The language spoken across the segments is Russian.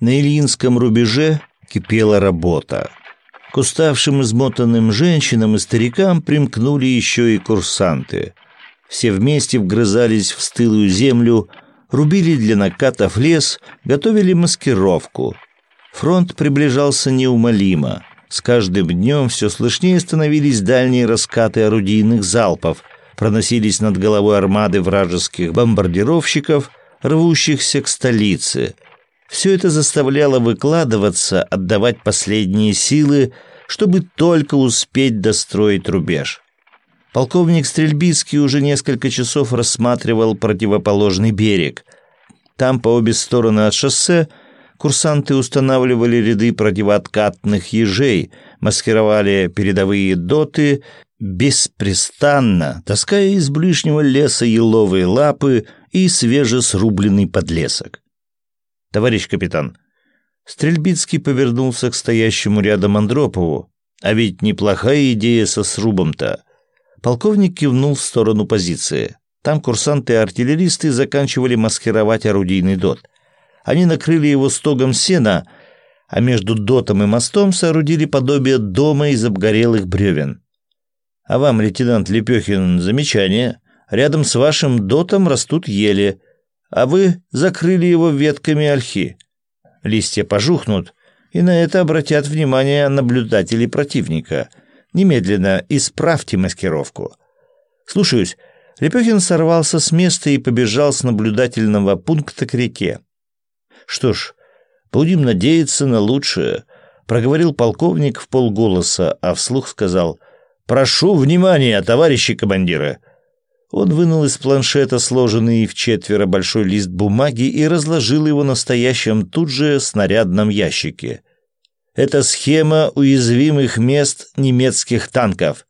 На Ильинском рубеже кипела работа. К уставшим измотанным женщинам и старикам примкнули еще и курсанты. Все вместе вгрызались в стылую землю, рубили для накатов лес, готовили маскировку. Фронт приближался неумолимо. С каждым днем все слышнее становились дальние раскаты орудийных залпов, проносились над головой армады вражеских бомбардировщиков, рвущихся к столице – все это заставляло выкладываться, отдавать последние силы, чтобы только успеть достроить рубеж. Полковник Стрельбицкий уже несколько часов рассматривал противоположный берег. Там по обе стороны от шоссе курсанты устанавливали ряды противооткатных ежей, маскировали передовые доты, беспрестанно таская из ближнего леса еловые лапы и свежесрубленный подлесок. «Товарищ капитан». Стрельбицкий повернулся к стоящему рядом Андропову. «А ведь неплохая идея со срубом-то». Полковник кивнул в сторону позиции. Там курсанты и артиллеристы заканчивали маскировать орудийный дот. Они накрыли его стогом сена, а между дотом и мостом соорудили подобие дома из обгорелых бревен. «А вам, лейтенант Лепехин, замечание. Рядом с вашим дотом растут ели а вы закрыли его ветками ольхи. Листья пожухнут, и на это обратят внимание наблюдатели противника. Немедленно исправьте маскировку. Слушаюсь. Лепехин сорвался с места и побежал с наблюдательного пункта к реке. Что ж, будем надеяться на лучшее, проговорил полковник в полголоса, а вслух сказал: "Прошу внимания, товарищи командиры. Он вынул из планшета сложенный в четверо большой лист бумаги и разложил его на стоящем тут же снарядном ящике. Это схема уязвимых мест немецких танков.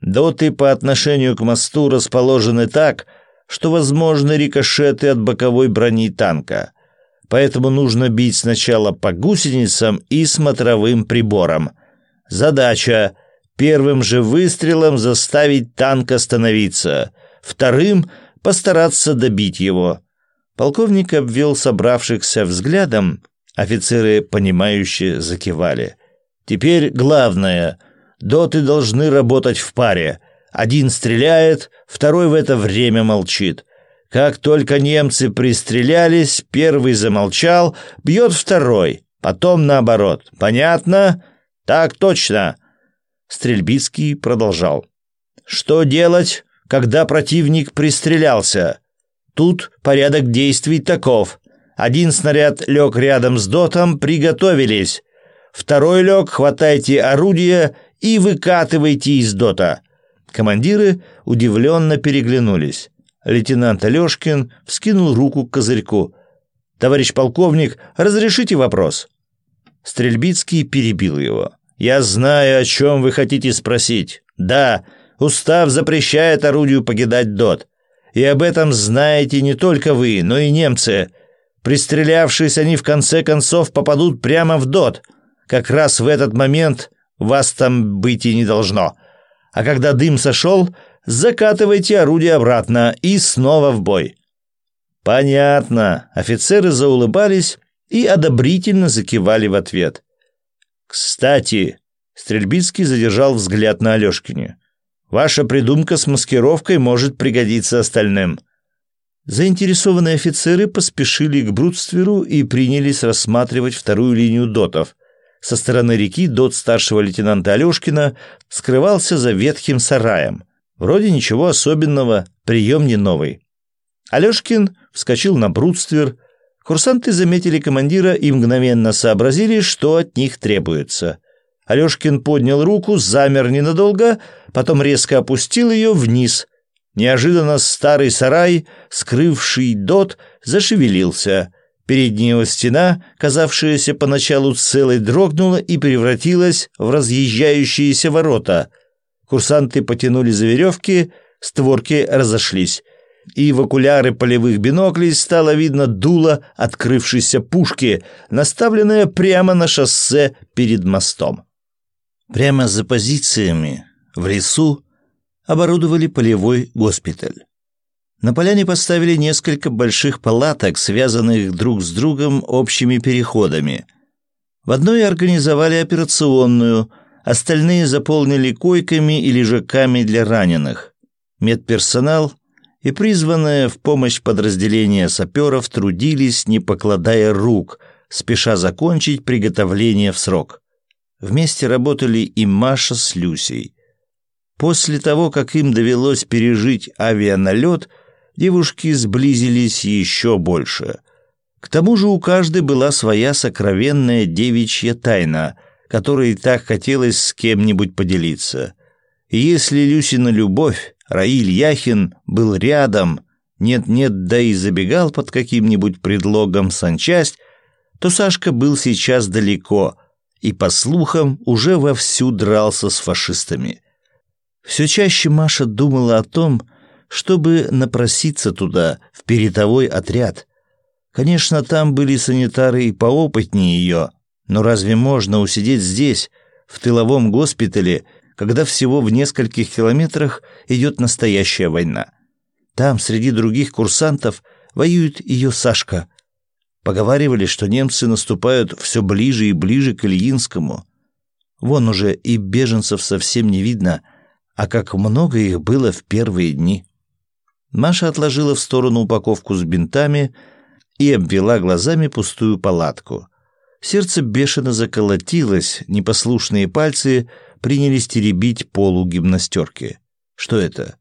Доты по отношению к мосту расположены так, что возможны рикошеты от боковой брони танка. Поэтому нужно бить сначала по гусеницам и смотровым приборам. Задача Первым же выстрелом заставить танк остановиться, вторым — постараться добить его. Полковник обвел собравшихся взглядом, офицеры, понимающе закивали. «Теперь главное. Доты должны работать в паре. Один стреляет, второй в это время молчит. Как только немцы пристрелялись, первый замолчал, бьет второй, потом наоборот. Понятно? Так точно. Стрельбицкий продолжал. «Что делать, когда противник пристрелялся? Тут порядок действий таков. Один снаряд лег рядом с дотом, приготовились. Второй лег, хватайте орудие и выкатывайте из дота». Командиры удивленно переглянулись. Лейтенант Алешкин вскинул руку к козырьку. «Товарищ полковник, разрешите вопрос?» Стрельбицкий перебил его. Я знаю, о чем вы хотите спросить. Да, устав запрещает орудию покидать ДОТ. И об этом знаете не только вы, но и немцы. Пристрелявшись, они в конце концов попадут прямо в ДОТ. Как раз в этот момент вас там быть и не должно. А когда дым сошел, закатывайте орудие обратно и снова в бой. Понятно. Офицеры заулыбались и одобрительно закивали в ответ. «Кстати», — Стрельбицкий задержал взгляд на Алешкине, «ваша придумка с маскировкой может пригодиться остальным». Заинтересованные офицеры поспешили к брудстверу и принялись рассматривать вторую линию дотов. Со стороны реки дот старшего лейтенанта Алешкина скрывался за ветхим сараем. Вроде ничего особенного, прием не новый. Алешкин вскочил на брудствер, Курсанты заметили командира и мгновенно сообразили, что от них требуется. Алешкин поднял руку, замер ненадолго, потом резко опустил ее вниз. Неожиданно старый сарай, скрывший дот, зашевелился. Его стена, казавшаяся поначалу целой, дрогнула и превратилась в разъезжающиеся ворота. Курсанты потянули за веревки, створки разошлись и в окуляры полевых биноклей стало видно дуло открывшейся пушки, наставленное прямо на шоссе перед мостом. Прямо за позициями, в лесу, оборудовали полевой госпиталь. На поляне поставили несколько больших палаток, связанных друг с другом общими переходами. В одной организовали операционную, остальные заполнили койками и лежаками для раненых. Медперсонал и призванное в помощь подразделение саперов трудились, не покладая рук, спеша закончить приготовление в срок. Вместе работали и Маша с Люсей. После того, как им довелось пережить авианалет – девушки сблизились еще больше. К тому же у каждой была своя сокровенная девичья тайна, которой так хотелось с кем-нибудь поделиться. И если Люсина любовь, Раиль Яхин, был рядом, нет-нет, да и забегал под каким-нибудь предлогом санчасть, то Сашка был сейчас далеко и, по слухам, уже вовсю дрался с фашистами. Все чаще Маша думала о том, чтобы напроситься туда, в передовой отряд. Конечно, там были санитары и поопытнее ее, но разве можно усидеть здесь, в тыловом госпитале, когда всего в нескольких километрах идет настоящая война? Там, среди других курсантов, воюет ее Сашка. Поговаривали, что немцы наступают все ближе и ближе к Ильинскому. Вон уже и беженцев совсем не видно, а как много их было в первые дни. Маша отложила в сторону упаковку с бинтами и обвела глазами пустую палатку. Сердце бешено заколотилось, непослушные пальцы принялись теребить полу гимнастерки. Что это?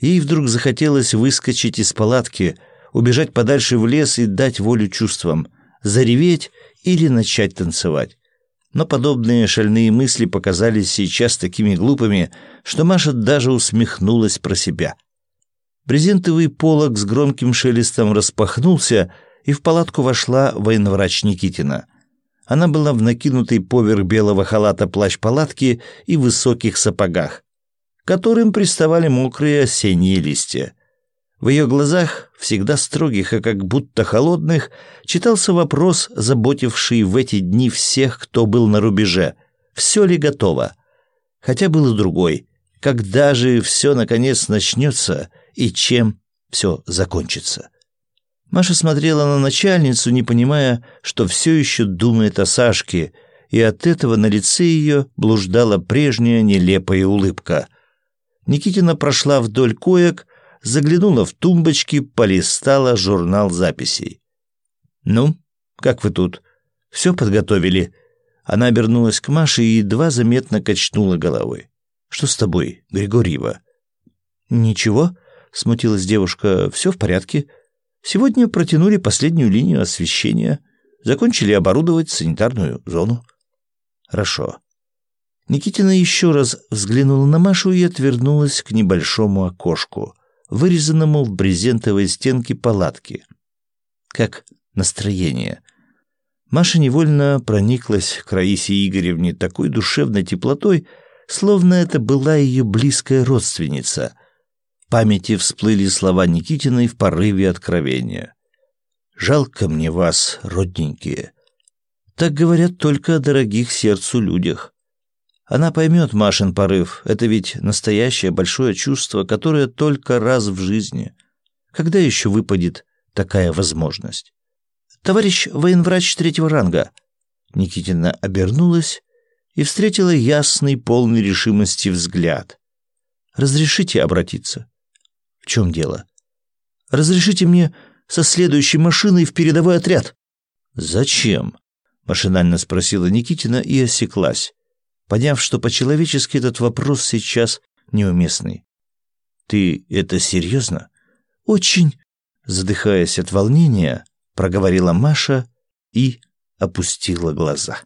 Ей вдруг захотелось выскочить из палатки, убежать подальше в лес и дать волю чувствам, зареветь или начать танцевать. Но подобные шальные мысли показались сейчас такими глупыми, что Маша даже усмехнулась про себя — Брезентовый полог с громким шелестом распахнулся, и в палатку вошла военврач Никитина. Она была в накинутой поверх белого халата плащ-палатки и высоких сапогах, которым приставали мокрые осенние листья. В ее глазах, всегда строгих и как будто холодных, читался вопрос, заботивший в эти дни всех, кто был на рубеже. Все ли готово? Хотя был и другой. Когда же все наконец начнется — и чем все закончится. Маша смотрела на начальницу, не понимая, что все еще думает о Сашке, и от этого на лице ее блуждала прежняя нелепая улыбка. Никитина прошла вдоль коек, заглянула в тумбочки, полистала журнал записей. «Ну, как вы тут? Все подготовили?» Она обернулась к Маше и едва заметно качнула головой. «Что с тобой, Григорьева?» «Ничего», смутилась девушка. «Все в порядке. Сегодня протянули последнюю линию освещения, закончили оборудовать санитарную зону». «Хорошо». Никитина еще раз взглянула на Машу и отвернулась к небольшому окошку, вырезанному в брезентовой стенке палатки. «Как настроение?» Маша невольно прониклась к Раисе Игоревне такой душевной теплотой, словно это была ее близкая родственница, памяти всплыли слова Никитиной в порыве откровения. «Жалко мне вас, родненькие». Так говорят только о дорогих сердцу людях. Она поймет Машин порыв. Это ведь настоящее большое чувство, которое только раз в жизни. Когда еще выпадет такая возможность? «Товарищ военврач третьего ранга». Никитина обернулась и встретила ясный, полный решимости взгляд. «Разрешите обратиться?» В чем дело? Разрешите мне со следующей машиной в передовой отряд. Зачем? Машинально спросила Никитина и осеклась, поняв, что по-человечески этот вопрос сейчас неуместный. Ты это серьезно? Очень, задыхаясь от волнения, проговорила Маша и опустила глаза.